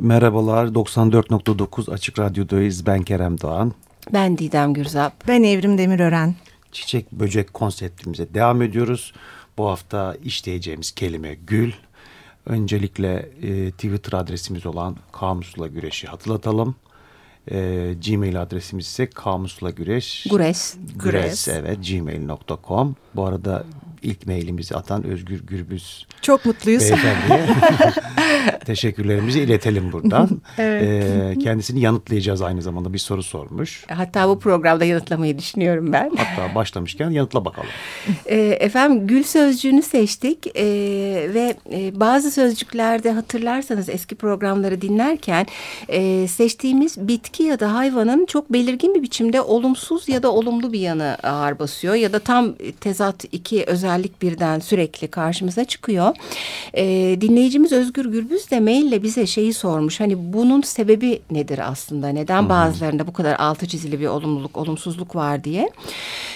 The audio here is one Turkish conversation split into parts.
Merhabalar 94.9 Açık Radyo'dayız. Ben Kerem Doğan. Ben Didem Gürzap. Ben Evrim Demirören. Çiçek böcek konseptimize devam ediyoruz. Bu hafta işleyeceğimiz kelime gül. Öncelikle e, Twitter adresimiz olan Kamusla Güreş'i hatırlatalım. E, Gmail adresimiz ise kamusla güreş. Güreş. Güreş evet gmail.com. Bu arada ilk mailimizi atan Özgür Gürbüz Çok mutluyuz. teşekkürlerimizi iletelim buradan. Evet. Ee, kendisini yanıtlayacağız aynı zamanda bir soru sormuş. Hatta bu programda yanıtlamayı düşünüyorum ben. Hatta başlamışken yanıtla bakalım. E, efendim gül sözcüğünü seçtik e, ve e, bazı sözcüklerde hatırlarsanız eski programları dinlerken e, seçtiğimiz bitki ya da hayvanın çok belirgin bir biçimde olumsuz ya da olumlu bir yanı ağır basıyor ya da tam tezat iki özellik birden sürekli karşımıza çıkıyor. E, dinleyicimiz Özgür Gürbüz de maille bize şeyi sormuş hani bunun sebebi nedir aslında neden bazılarında bu kadar altı çizili bir olumluluk olumsuzluk var diye.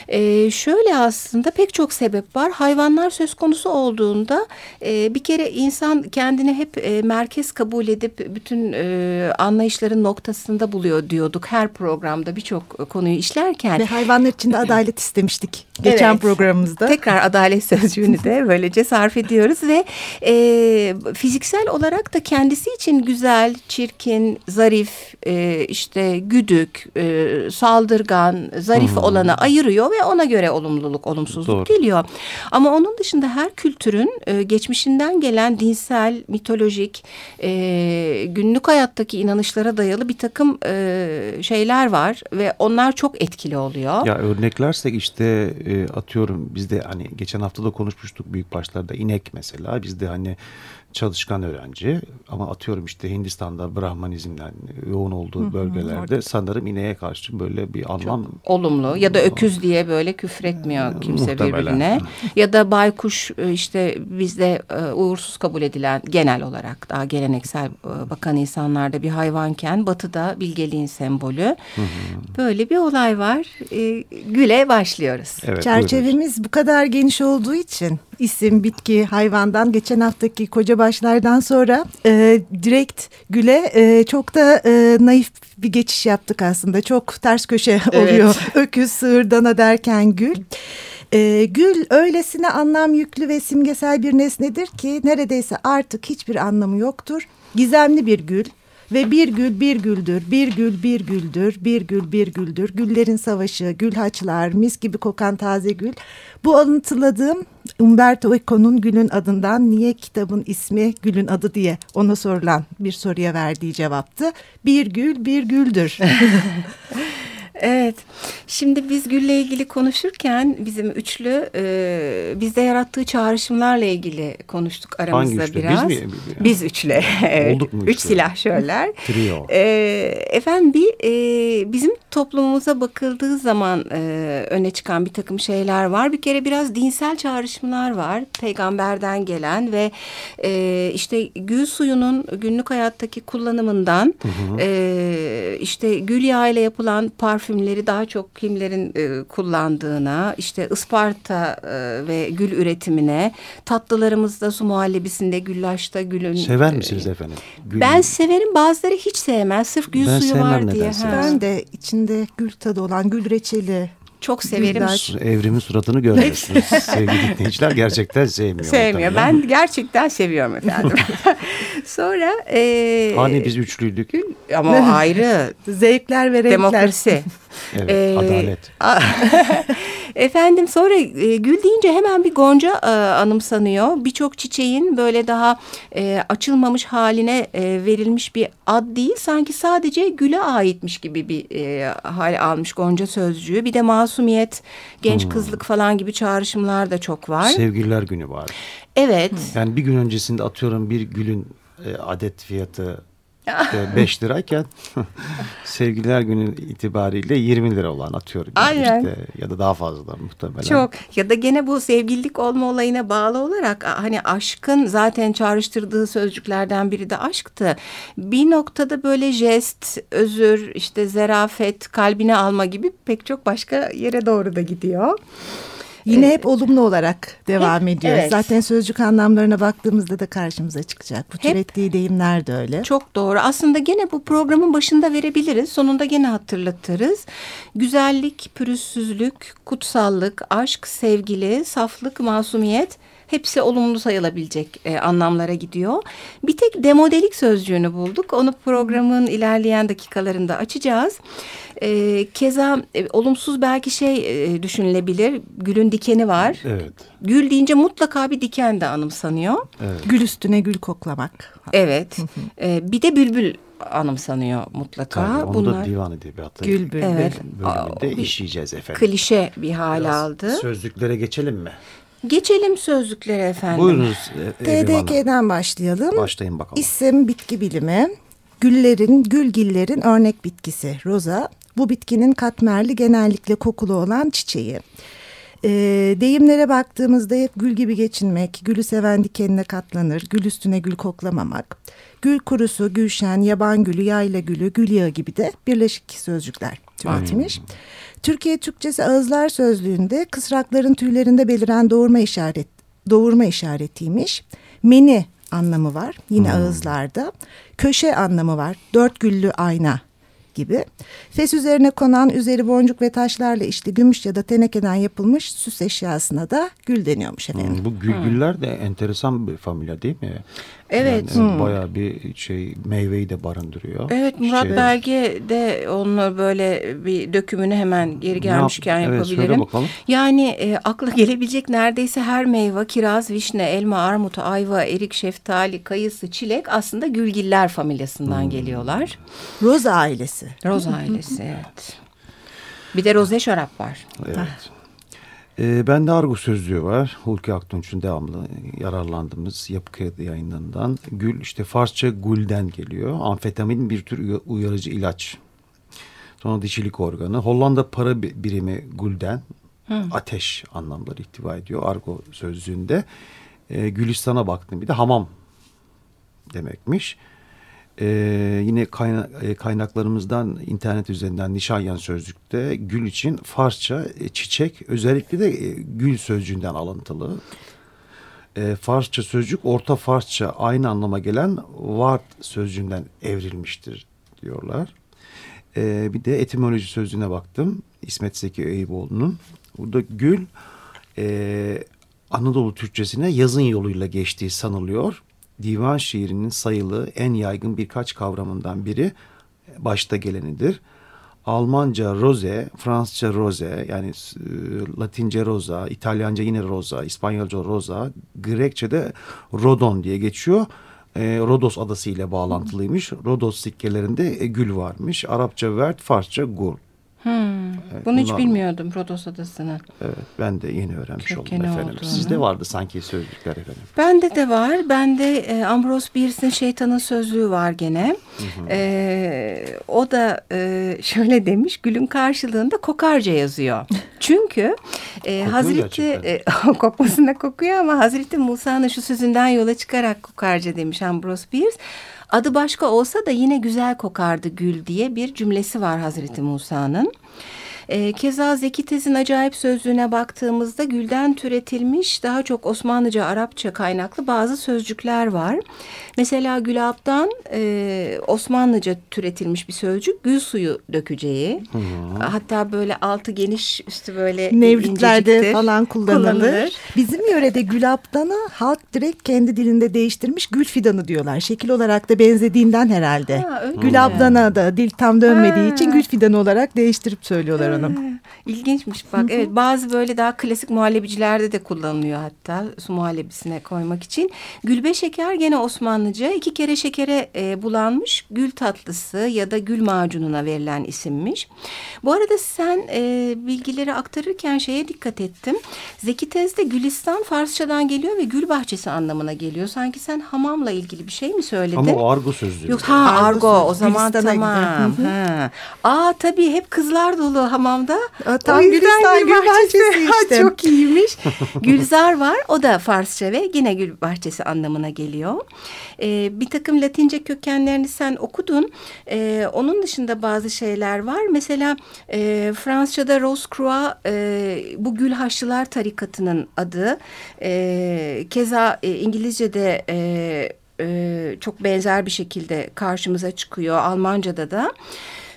E, şöyle aslında pek çok sebep var. Hayvanlar söz konusu olduğunda e, bir kere insan kendini hep e, merkez kabul edip bütün e, anlayışların noktasında buluyor diyorduk her programda birçok konuyu işlerken. Ve hayvanlar için de adalet istemiştik geçen Evet. programımızda. Tekrar adalet sözcüğünü de böylece sarf ediyoruz ve e, fiziksel olarak da kendisi için güzel, çirkin, zarif, e, işte güdük, e, saldırgan, zarif olanı ayırıyor ve ona göre olumluluk, olumsuzluk Doğru. geliyor. Ama onun dışında her kültürün e, geçmişinden gelen dinsel, mitolojik, e, günlük hayattaki inanışlara dayalı bir takım e, şeyler var ve onlar çok etkili oluyor. Ya örneklersek işte e, atıyorum biz de hani geçen hafta da konuşmuştuk büyük başlarda. İnek mesela bizde hani çalışkan öğrenci ama atıyorum işte Hindistan'da Brahmanizmden yoğun olduğu bölgelerde sanırım ineğe karşı böyle bir anlam olumlu ya da öküz diye böyle küfretmiyor kimse muhtemelen. birbirine. Ya da baykuş e, işte bizde e, uğursuz kabul edilen genel olarak daha geleneksel e, bakan insanlarda bir hayvanken batıda bilgeliğin sembolü. Böyle bir olay var. Güle başlıyoruz. evet, buyurun. Çerçevemiz bu kadar geniş olduğu için isim, bitki, hayvandan geçen haftaki koca başlardan sonra e, direkt güle e, çok da e, naif bir geçiş yaptık aslında. Çok ters köşe Evet. oluyor. Öküz, sığır, dana derken gül. E, gül öylesine anlam yüklü ve simgesel bir nesnedir ki neredeyse artık hiçbir anlamı yoktur. Gizemli bir gül. Ve bir gül bir güldür, bir gül bir güldür, bir gül bir güldür. Güllerin savaşı, gül haçlar, mis gibi kokan taze gül. Bu alıntıladığım Umberto Eco'nun Gül'ün adından niye kitabın ismi Gül'ün adı diye ona sorulan bir soruya verdiği cevaptı. Bir gül bir güldür. Evet. Şimdi biz Gül'le ilgili konuşurken bizim üçlü e, bizde yarattığı çağrışımlarla ilgili konuştuk aramızda Hangi üçlü? Biz biraz. mi? Biz üçlü. Olduk mu Üç üçlü? silahşörler. Trio. E, efendim bir e, bizim toplumumuza bakıldığı zaman e, öne çıkan bir takım şeyler var. Bir kere biraz dinsel çağrışımlar var. Peygamberden gelen ve e, işte gül suyunun günlük hayattaki kullanımından e, işte gül yağı ile yapılan parfümleri daha çok kimlerin e, kullandığına işte Isparta e, ve gül üretimine tatlılarımızda su muhallebisinde güllaçta gülün Sever e, misiniz efendim? Gül- ben severim bazıları hiç sevmez. Sırf gül Ben suyu var diye. Ha. ben de içinde gül tadı olan gül reçeli. Çok severim. Güllaç. Evrimin suratını görmüyorsunuz. Sevgili dinleyiciler gerçekten sevmiyor. Sevmiyor. Ben gerçekten seviyorum efendim. Sonra e, Hani biz üçlüydük. ama o ayrı Zevkler ve renkler. demokrasi. Evet, Ee, adalet. Efendim sonra e, gül deyince hemen bir gonca e, anımsanıyor. Birçok çiçeğin böyle daha e, açılmamış haline e, verilmiş bir ad değil. Sanki sadece güle aitmiş gibi bir e, hal almış gonca sözcüğü. Bir de masumiyet, genç Hmm. kızlık falan gibi çağrışımlar da çok var. Sevgililer günü var. evet. Yani bir gün öncesinde atıyorum bir gülün e, adet fiyatı 5 lirayken sevgililer günü itibariyle 20 lira olan atıyorum. Yani Aynen. işte, ya da daha fazla muhtemelen. Çok ya da gene bu sevgililik olma olayına bağlı olarak hani aşkın zaten çağrıştırdığı sözcüklerden biri de aşktı. Bir noktada böyle jest, özür, işte zerafet, kalbine alma gibi pek çok başka yere doğru da gidiyor. Yine hep olumlu olarak devam hep- ediyor. evet. Zaten sözcük anlamlarına baktığımızda da karşımıza çıkacak. Bu türettiği deyimler de öyle. Çok doğru. Aslında gene bu programın başında verebiliriz. Sonunda gene hatırlatırız. Güzellik, pürüzsüzlük, kutsallık, aşk, sevgili, saflık, masumiyet hepsi olumlu sayılabilecek e, anlamlara gidiyor. Bir tek demodelik sözcüğünü bulduk. Onu programın ilerleyen dakikalarında açacağız. E, keza e, olumsuz belki şey e, düşünülebilir. Gülün dikeni var. Evet. Gül deyince mutlaka bir diken de anımsanıyor. Evet. Gül üstüne gül koklamak. Evet. Ee, bir de bülbül anımsanıyor mutlaka. Tabii, onu Bunlar da divan edebiyatı Gül bülbül. Evet. bölümünde Aa, işleyeceğiz efendim. klişe bir hal Biraz aldı. Sözlüklere geçelim mi? Geçelim sözlüklere efendim. Buyurunuz e, Hanım. TDK'den başlayalım. Başlayın bakalım. İsim bitki bilimi. Güllerin, gülgillerin örnek bitkisi roza. Bu bitkinin katmerli genellikle kokulu olan çiçeği. Ee, deyimlere baktığımızda hep gül gibi geçinmek, gülü seven dikenine katlanır, gül üstüne gül koklamamak. Gül kurusu, gülşen, yaban gülü, yayla gülü, gül yağı gibi de birleşik sözcükler türetilmiş. Türkiye Türkçesi Ağızlar Sözlüğü'nde kısrakların tüylerinde beliren doğurma işaret doğurma işaretiymiş. Meni anlamı var yine ağızlarda. Köşe anlamı var. Dört güllü ayna gibi. Fes üzerine konan üzeri boncuk ve taşlarla işte gümüş ya da tenekeden yapılmış süs eşyasına da gül deniyormuş efendim. Hmm, Bu gülgüller de enteresan bir familya değil mi? Evet. Yani Bayağı bir şey meyveyi de barındırıyor. Evet Murat Şey- Belge de onu böyle bir dökümünü hemen geri gelmişken yap- evet, söyle yapabilirim. bakalım. yani e, akla gelebilecek neredeyse her meyve, kiraz, vişne, elma, armut, ayva, erik, şeftali, kayısı, çilek aslında gülgiller familyasından Hmm. geliyorlar. Roza ailesi. Roz ailesi evet. Bir de roze şarap var. Evet. Ee, bende argo sözlüğü var. Hulki Aktunç'un devamlı yararlandığımız yapı kredi yayınlarından. Gül işte Farsça gulden geliyor. Amfetamin bir tür uya- uyarıcı ilaç. Sonra dişilik organı. Hollanda para bi- birimi gulden. Ateş anlamları ihtiva ediyor argo sözlüğünde. Ee, Gülistan'a baktım bir de hamam demekmiş. Ee, yine kayna- e, kaynaklarımızdan internet üzerinden Nişanyan sözlükte gül için Farsça e, çiçek özellikle de e, gül sözcüğünden alıntılı. E, Farsça sözcük Orta Farsça aynı anlama gelen vart sözcüğünden evrilmiştir diyorlar. E, bir de etimoloji sözlüğüne baktım. İsmet Zeki Eyüboğlu'nun. Burada gül e, Anadolu Türkçesine yazın yoluyla geçtiği sanılıyor. Divan şiirinin sayılı en yaygın birkaç kavramından biri başta gelenidir. Almanca rose, Fransızca rose yani e, Latince rosa, İtalyanca yine rosa, İspanyolca rosa, Grekçe'de rodon diye geçiyor. E, Rodos adası ile bağlantılıymış. Rodos sikkelerinde e, gül varmış. Arapça vert, Farsça gul. Hmm, Bunu hiç bilmiyordum Rodos Adası'nı. Evet, ben de yeni öğrenmiş Kökeni oldum efendim. olduğunu. Sizde vardı sanki sözlükler efendim. Bende de var. Bende e, Ambrose Bierce'in şeytanın sözlüğü var gene. E, o da e, şöyle demiş. Gülün karşılığında kokarca yazıyor. Çünkü e, Kokuyor Hazreti e, kokmasına kokuyor ama Hazreti Musa'nın şu sözünden yola çıkarak kokarca demiş Ambrose Bierce. Adı başka olsa da yine güzel kokardı gül diye bir cümlesi var Hazreti Musa'nın. E, keza Zeki Tez'in acayip sözlüğüne baktığımızda gülden türetilmiş daha çok Osmanlıca, Arapça kaynaklı bazı sözcükler var. Mesela gülaptan e, Osmanlıca türetilmiş bir sözcük gül suyu dökeceği. Hatta böyle altı geniş üstü böyle Nevritlerde inceciktir, falan kullanılır. Bizim yörede gülaptanı halk direkt kendi dilinde değiştirmiş gül fidanı diyorlar. Şekil olarak da benzediğinden herhalde. Ha? Gülabdana da dil tam dönmediği Ha. için gül fidanı olarak değiştirip söylüyorlar onu. Ha, İlginçmiş bak. Evet bazı böyle daha klasik muhallebicilerde de kullanılıyor hatta su muhallebisine koymak için. Gülbe şeker gene Osmanlıca iki kere şekere e, bulanmış gül tatlısı ya da gül macununa verilen isimmiş. Bu arada sen e, bilgileri aktarırken şeye dikkat ettim. Zeki Tez'de Gülistan Farsçadan geliyor ve gül bahçesi anlamına geliyor. Sanki sen hamamla ilgili bir şey mi söyledin? Ama o argo sözlüğü. Yok ha Argo argo o zaman Gülistan'a tamam. Ha. Aa tabii hep kızlar dolu hamam anlamamda. Tam Gülistan Gül Bahçesi işte. Çok iyiymiş. Gülzar var. O da Farsça ve yine Gül Bahçesi anlamına geliyor. Ee, bir takım Latince kökenlerini sen okudun. Ee, onun dışında bazı şeyler var. Mesela e, Fransızca'da Rose Croix e, bu Gül Haçlılar tarikatının adı. E, keza e, İngilizce'de... E, e, çok benzer bir şekilde karşımıza çıkıyor Almanca'da da.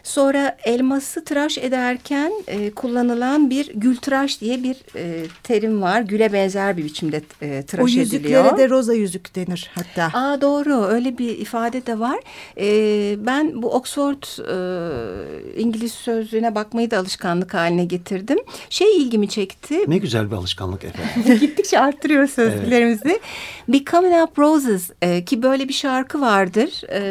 Sonra elması tıraş ederken e, kullanılan bir gül tıraş diye bir e, terim var. Güle benzer bir biçimde e, tıraş o yüzüklere ediliyor. de roza yüzük denir hatta. Aa doğru öyle bir ifade de var. E, ben bu Oxford e, İngiliz sözlüğüne bakmayı da alışkanlık haline getirdim. Şey ilgimi çekti. Ne güzel bir alışkanlık efendim. Gittikçe arttırıyor sözlüklerimizi. Evet. Becoming Up Roses e, ki böyle bir şarkı vardır. E,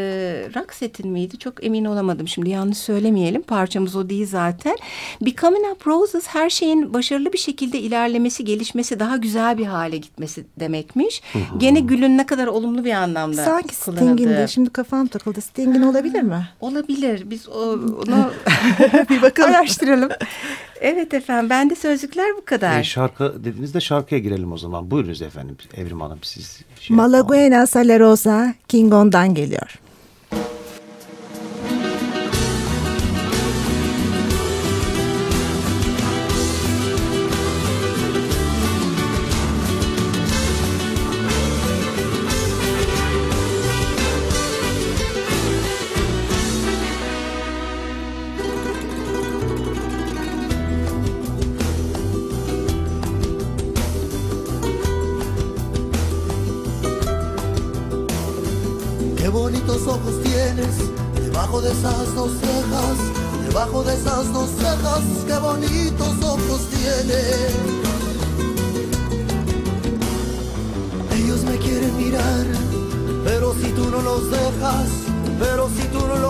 Roxette'in miydi? Çok emin olamadım şimdi yanlış söylemeyelim. Parçamız o değil zaten. Becoming Up Roses her şeyin başarılı bir şekilde ilerlemesi, gelişmesi, daha güzel bir hale gitmesi demekmiş. Hı hı. Gene gülün ne kadar olumlu bir anlamda Sanki Sting'in de şimdi kafam takıldı. Sting'in olabilir mi? Olabilir. Biz o, onu bir bakalım. araştıralım. Evet efendim. Bende sözlükler bu kadar. E, şarkı dediğinizde şarkıya girelim o zaman. Buyurunuz efendim Evrim Hanım siz. Şey Malaguena Salerosa Kingon'dan geliyor.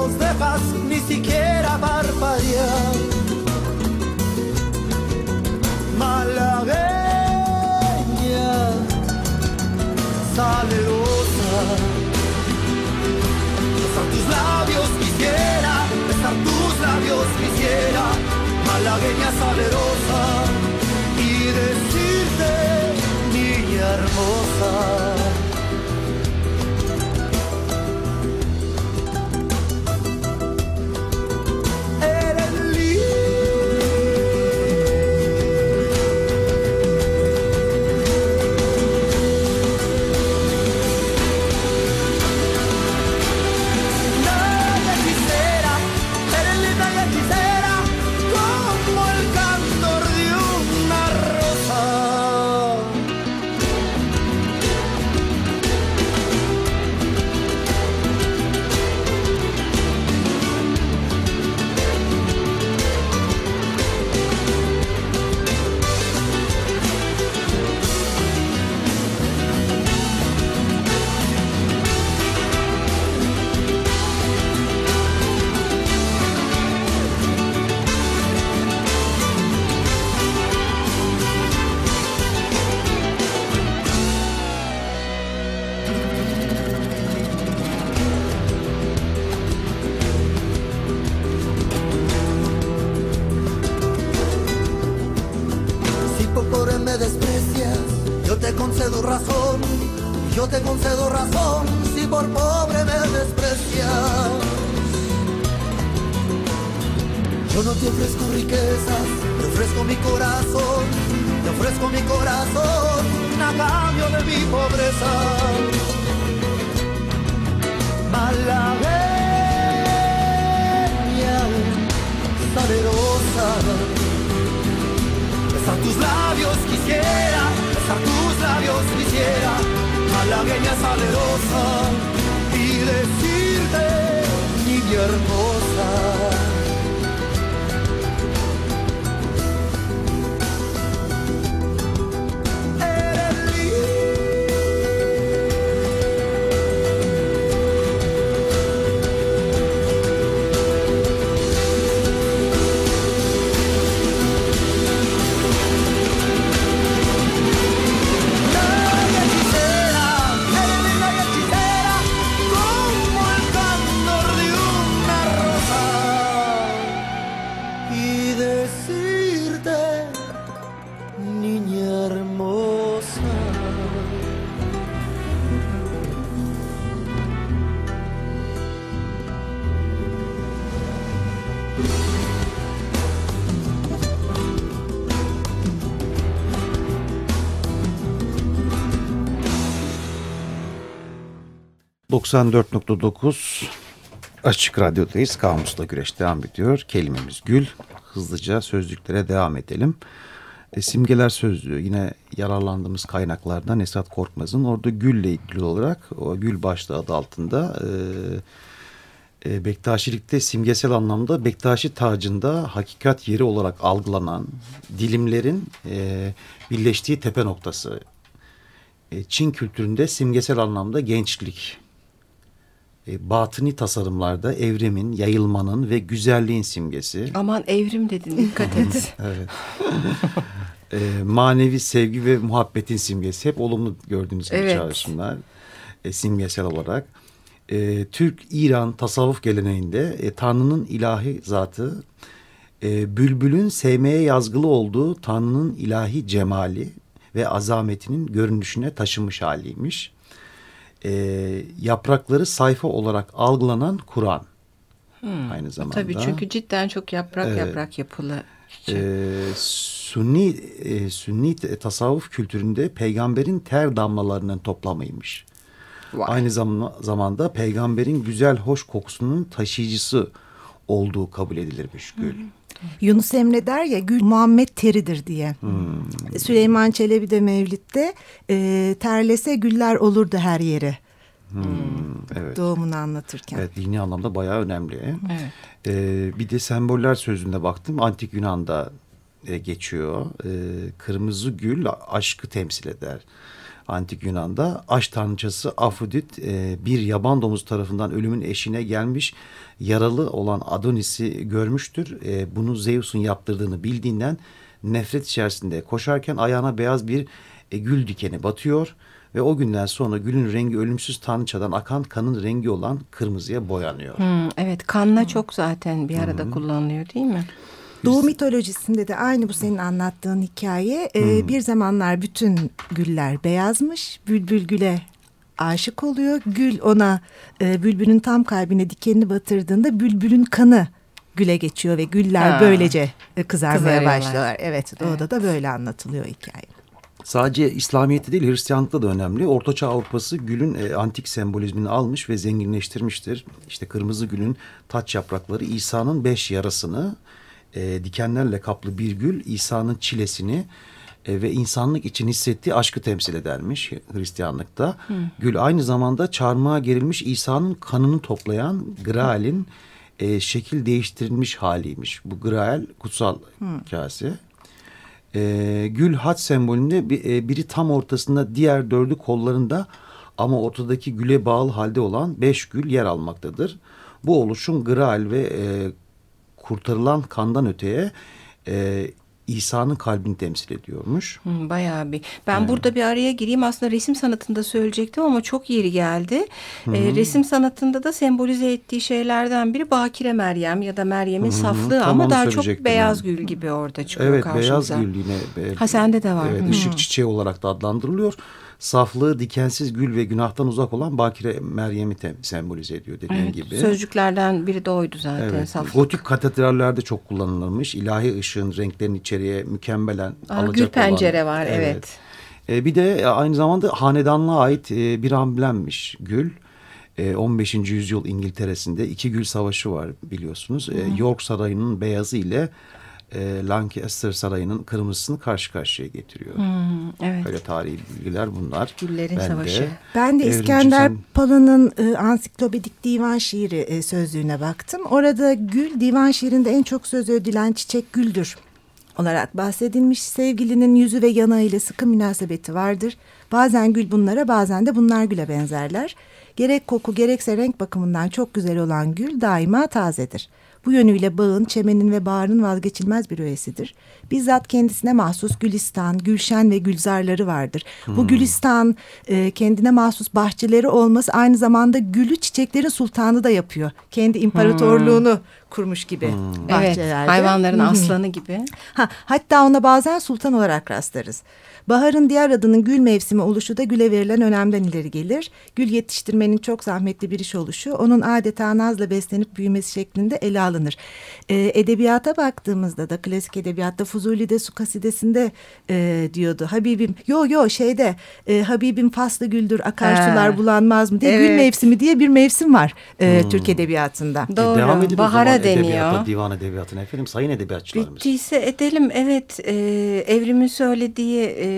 nos dejas ni siquiera. concedo razón si por pobre me desprecias. Yo no te ofrezco riquezas, te ofrezco mi corazón, te ofrezco mi corazón a cambio de mi pobreza. Malagueña, salerosa, besar tus labios quisiera, besar tus labios quisiera malagueña salerosa, y decirte, niña hermosa. ...94.9 Açık Radyo'dayız. Kamusla güreş devam ediyor. Kelimemiz gül. Hızlıca sözlüklere devam edelim. E, simgeler sözlüğü yine yararlandığımız kaynaklardan Esat Korkmaz'ın orada gülle ilgili olarak o gül başlığı adı altında e, e, Bektaşilikte simgesel anlamda Bektaşi tacında hakikat yeri olarak algılanan dilimlerin e, birleştiği tepe noktası. E, Çin kültüründe simgesel anlamda gençlik, e, batıni tasarımlarda evrimin, yayılmanın ve güzelliğin simgesi. Aman evrim dedin dikkat et. evet. e, manevi sevgi ve muhabbetin simgesi. Hep olumlu gördüğünüz gibi Evet. çağrışımlar. E, simgesel olarak. E, Türk-İran tasavvuf geleneğinde e, Tanrı'nın ilahi zatı, e, bülbülün sevmeye yazgılı olduğu Tanrı'nın ilahi cemali ve azametinin görünüşüne taşınmış haliymiş. E, yaprakları sayfa olarak algılanan Kur'an. Aynı zamanda. Tabii çünkü cidden çok yaprak Evet. yaprak yapılı. Ee, Sünni e, Sünni tasavvuf kültüründe peygamberin ter damlalarının toplamıymış. Vay. Aynı zam- zamanda peygamberin güzel hoş kokusunun taşıyıcısı olduğu kabul edilirmiş gül. Yunus Emre der ya gül Muhammed teridir diye. Süleyman Çelebi de Mevlid'de e, terlese güller olurdu her yere Evet. doğumunu anlatırken. Evet dini anlamda bayağı önemli. Evet. Ee, bir de semboller sözünde baktım. Antik Yunan'da e, geçiyor. Ee, kırmızı gül aşkı temsil eder. Antik Yunan'da aşk tanrıçası Afrodit e, bir yaban domuzu tarafından ölümün eşine gelmiş yaralı olan Adonis'i görmüştür. E, bunu Zeus'un yaptırdığını bildiğinden nefret içerisinde koşarken ayağına beyaz bir e, gül dikeni batıyor. Ve o günden sonra gülün rengi ölümsüz tanrıçadan akan kanın rengi olan kırmızıya boyanıyor. Hmm, evet kanla çok zaten bir arada kullanılıyor değil mi? Doğu mitolojisinde de aynı bu senin anlattığın hikaye. e, Bir zamanlar bütün güller beyazmış. Bülbül güle aşık oluyor. Gül ona e, bülbülün tam kalbine dikenini batırdığında bülbülün kanı güle geçiyor ve güller Ha. böylece e, kızarmaya Kızarıyorlar. başlıyorlar. Evet doğuda da böyle anlatılıyor hikaye. Sadece İslamiyet'te değil Hristiyanlıkta da önemli. Ortaçağ Avrupası gülün e, antik sembolizmini almış ve zenginleştirmiştir. İşte kırmızı gülün taç yaprakları İsa'nın beş yarasını e, dikenlerle kaplı bir gül İsa'nın çilesini e, ve insanlık için hissettiği aşkı temsil edermiş Hristiyanlıkta. Gül aynı zamanda çarmıha gerilmiş İsa'nın kanını toplayan Graal'in e, şekil değiştirilmiş haliymiş. Bu Graal kutsal kase. E, gül haç sembolünde bir- e, biri tam ortasında diğer dördü kollarında ama ortadaki güle bağlı halde olan beş gül yer almaktadır. Bu oluşum Graal ve e, kurtarılan kandan öteye e, İsa'nın kalbini temsil ediyormuş. Hmm, bayağı bir. Ben burada bir araya gireyim. Aslında resim sanatında söyleyecektim ama çok yeri geldi. Ee, resim sanatında da sembolize ettiği şeylerden biri Bakire Meryem ya da Meryem'in saflığı Tam ama daha çok beyaz yani. gül gibi orada çıkıyor Evet karşımıza. beyaz gül yine. e, Ha, sende de var. Evet, Hı. ışık çiçeği olarak da adlandırılıyor. Saflığı dikensiz gül ve günahtan uzak olan Bakire Meryem'i sembolize ediyor dediğin Evet, gibi. Sözcüklerden biri de oydu zaten. Evet. Saflık. Gotik katedrallerde çok kullanılmış. İlahi ışığın renklerin içeriye mükemmelen Aa, alacak gül olan- pencere var evet. E, bir de aynı zamanda hanedanlığa ait e, bir amblemmiş gül. E, 15. yüzyıl İngiltere'sinde iki gül savaşı var biliyorsunuz. E, York Sarayı'nın beyazı ile e, Lancaster Sarayı'nın kırmızısını karşı karşıya getiriyor. Hmm, evet. Böyle tarihi bilgiler bunlar. Güllerin Ben Savaşı. Ben de İskender sen- Pala'nın e, ansiklopedik divan şiiri e, sözlüğüne baktım. Orada gül divan şiirinde en çok söz edilen çiçek güldür olarak bahsedilmiş. Sevgilinin yüzü ve yanağıyla sıkı münasebeti vardır. Bazen gül bunlara bazen de bunlar güle benzerler. Gerek koku gerekse renk bakımından çok güzel olan gül daima tazedir. Bu yönüyle bağın, çemenin ve bağrın vazgeçilmez bir öğesidir. Bizzat kendisine mahsus gülistan, gülşen ve gülzarları vardır. Bu gülistan e, kendine mahsus bahçeleri olması aynı zamanda gülü çiçeklerin sultanı da yapıyor. Kendi imparatorluğunu kurmuş gibi Evet, bahçelerde. hayvanların Hı hı. aslanı gibi. Ha, hatta ona bazen sultan olarak rastlarız. Baharın diğer adının gül mevsimi oluşu da güle verilen önemden ileri gelir. Gül yetiştirmenin çok zahmetli bir iş oluşu, onun adeta nazla beslenip büyümesi şeklinde ele alınır. E, edebiyata baktığımızda da klasik edebiyatta Fuzuli'de su kasidesinde e, diyordu. Habibim yo yo şeyde e, Habibim faslı güldür akarsular Ha. bulanmaz mı diye Evet. gül mevsimi diye bir mevsim var e, Türk edebiyatında. E, Doğru. devam edelim o Bahara zaman deniyor. edebiyata, divan edebiyatına efendim sayın edebiyatçılarımız. Bittiyse edelim. Evet, e, Evrim'in söylediği e,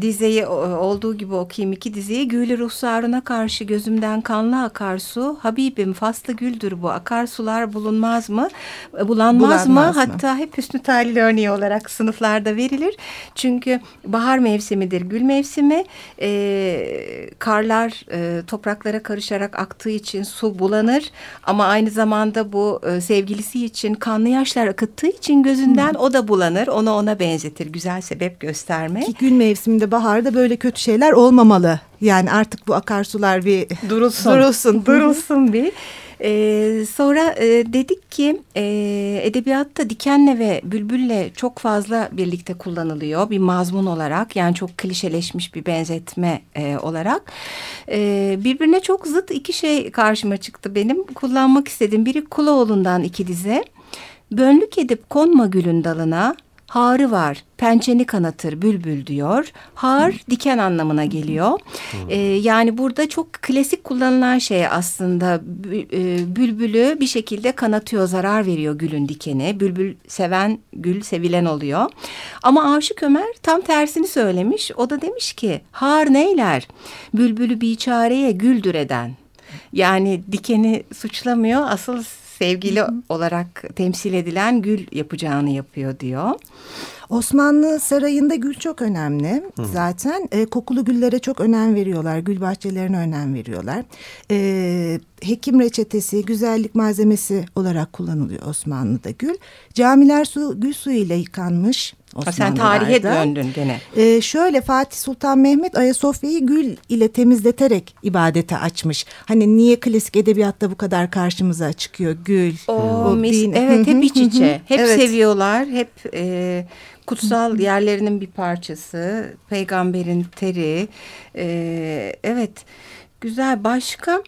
dizeyi olduğu gibi okuyayım iki dizeyi. Gülü ruhsarına karşı gözümden kanlı akarsu. Habibim faslı güldür bu. Akarsular bulunmaz mı? E, Bulanmaz, mı? Bulanmaz mı? Hatta hep Hüsnü Talil örneği olarak sınıflarda verilir. Çünkü bahar mevsimidir, gül mevsimi. E, karlar e, topraklara karışarak aktığı için su bulanır. Ama aynı zamanda bu e, sevgilisi için kanlı yaşlar akıttığı için gözünden o da bulanır. Onu ona benzetir. Güzel sebep gösterme. Ki gül mevsiminde baharda böyle kötü şeyler olmamalı. Yani artık bu akarsular bir Durulsun. Durulsun. Durulsun bir. Ee, sonra e, dedik ki e, edebiyatta dikenle ve bülbülle çok fazla birlikte kullanılıyor. Bir mazmun olarak yani çok klişeleşmiş bir benzetme e, olarak. E, birbirine çok zıt iki şey karşıma çıktı benim. Kullanmak istediğim biri Kuloğlu'ndan iki dize. Bönlük edip konma gülün dalına, harı var, pençeni kanatır bülbül diyor. Har diken anlamına geliyor. Ee, yani burada çok klasik kullanılan şey aslında e, bülbülü bir şekilde kanatıyor, zarar veriyor gülün dikeni. Bülbül seven, gül sevilen oluyor. Ama Aşık Ömer tam tersini söylemiş. O da demiş ki, har neyler? Bülbülü biçareye güldür eden. Yani dikeni suçlamıyor, asıl sevgili olarak temsil edilen gül yapacağını yapıyor diyor. Osmanlı sarayında gül çok önemli zaten. E, kokulu güllere çok önem veriyorlar. Gül bahçelerine önem veriyorlar. E, hekim reçetesi, güzellik malzemesi olarak kullanılıyor Osmanlı'da gül. Camiler su, gül suyu ile yıkanmış. Ha, sen tarihe döndün gene. Ee, şöyle Fatih Sultan Mehmet Ayasofya'yı gül ile temizleterek ibadete açmış. Hani niye klasik edebiyatta bu kadar karşımıza çıkıyor gül? O mis, evet hep iç içe. Hep Evet. seviyorlar. Hep e, kutsal yerlerinin bir parçası. Peygamberin teri. E, evet. Güzel. Başka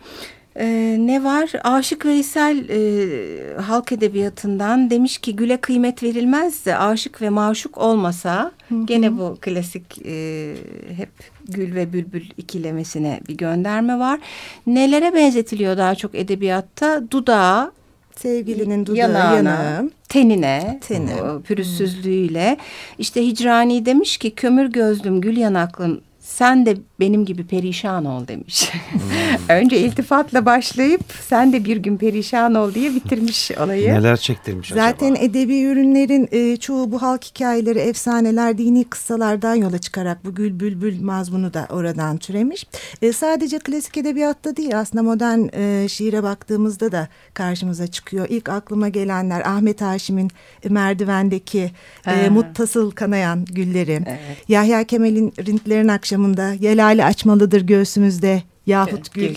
e, ne var? Aşık Veysel e, halk edebiyatından demiş ki güle kıymet verilmezse aşık ve maşuk olmasa gene bu klasik e, hep gül ve bülbül ikilemesine bir gönderme var. Nelere benzetiliyor daha çok edebiyatta? Dudağa, Sevgilinin dudağı, yanağına, yanağı. tenine, Teni. pürüzsüzlüğüyle. İşte Hicrani demiş ki kömür gözlüm, gül yanaklım sen de benim gibi perişan ol demiş. Önce iltifatla başlayıp sen de bir gün perişan ol diye bitirmiş olayı. Neler çektirmiş Zaten acaba? edebi ürünlerin e, çoğu bu halk hikayeleri, efsaneler, dini kıssalardan yola çıkarak bu gül bülbül mazmunu da oradan türemiş. E, sadece klasik edebiyatta değil aslında modern e, şiire baktığımızda da karşımıza çıkıyor. İlk aklıma gelenler Ahmet Haşim'in e, merdivendeki e, muttasıl kanayan gülleri. Evet. Yahya Kemal'in rintlerin akşamında yelali açmalıdır göğsümüzde yahut gül. Gül.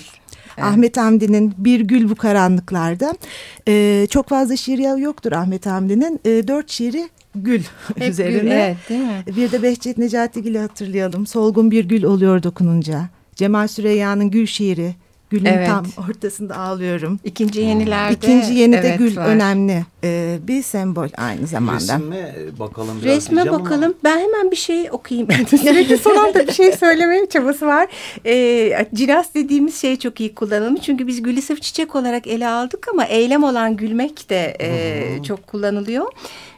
Evet. Ahmet Hamdi'nin Bir Gül Bu Karanlıklar'da Ee, çok fazla şiir yoktur Ahmet Hamdi'nin. Ee, dört şiiri gül Hep üzerine. gül, evet değil mi? Bir de Behçet Necatigil'i hatırlayalım. Solgun bir gül oluyor dokununca. Cemal Süreyya'nın gül şiiri. Gülün Evet. tam ortasında ağlıyorum. İkinci yenilerde. İkinci yeni de evet, gül var. önemli ee, bir sembol aynı zamanda. Resme bakalım biraz Resme diyeceğim ama- bakalım. Ben hemen bir şey okuyayım. Sürekli son anda bir şey söylemeye çabası var. Ee, cilas dediğimiz şey çok iyi kullanılmış. Çünkü biz gülü sırf çiçek olarak ele aldık ama eylem olan gülmek de e, çok kullanılıyor.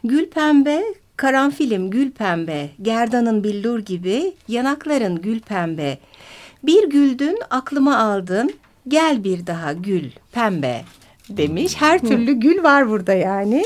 Gül pembe, karanfilim gül pembe, gerdanın billur gibi, yanakların gül pembe. Bir güldün aklıma aldın, gel bir daha gül pembe demiş. Her türlü gül var burada yani.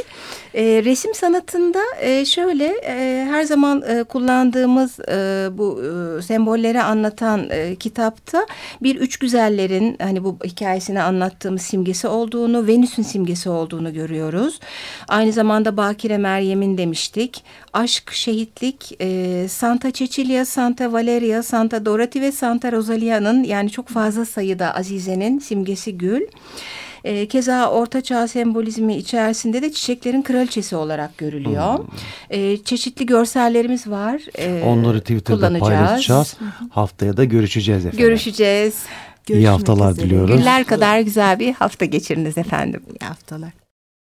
E, resim sanatında e, şöyle e, her zaman e, kullandığımız e, bu e, sembolleri anlatan e, kitapta bir üç güzellerin hani bu hikayesini anlattığımız simgesi olduğunu, Venüs'ün simgesi olduğunu görüyoruz. Aynı zamanda Bakire Meryem'in demiştik. Aşk, şehitlik, e, Santa Cecilia, Santa Valeria, Santa Dorothy ve Santa Rosalia'nın yani çok fazla sayıda Azize'nin simgesi gül. E, keza Orta Çağ sembolizmi içerisinde de çiçeklerin kraliçesi olarak görülüyor. E, çeşitli görsellerimiz var. E, Onları Twitter'da kullanacağız. paylaşacağız. Haftaya da görüşeceğiz efendim. Görüşeceğiz. İyi haftalar üzere. diliyoruz. Güller kadar güzel bir hafta geçiriniz efendim. İyi haftalar.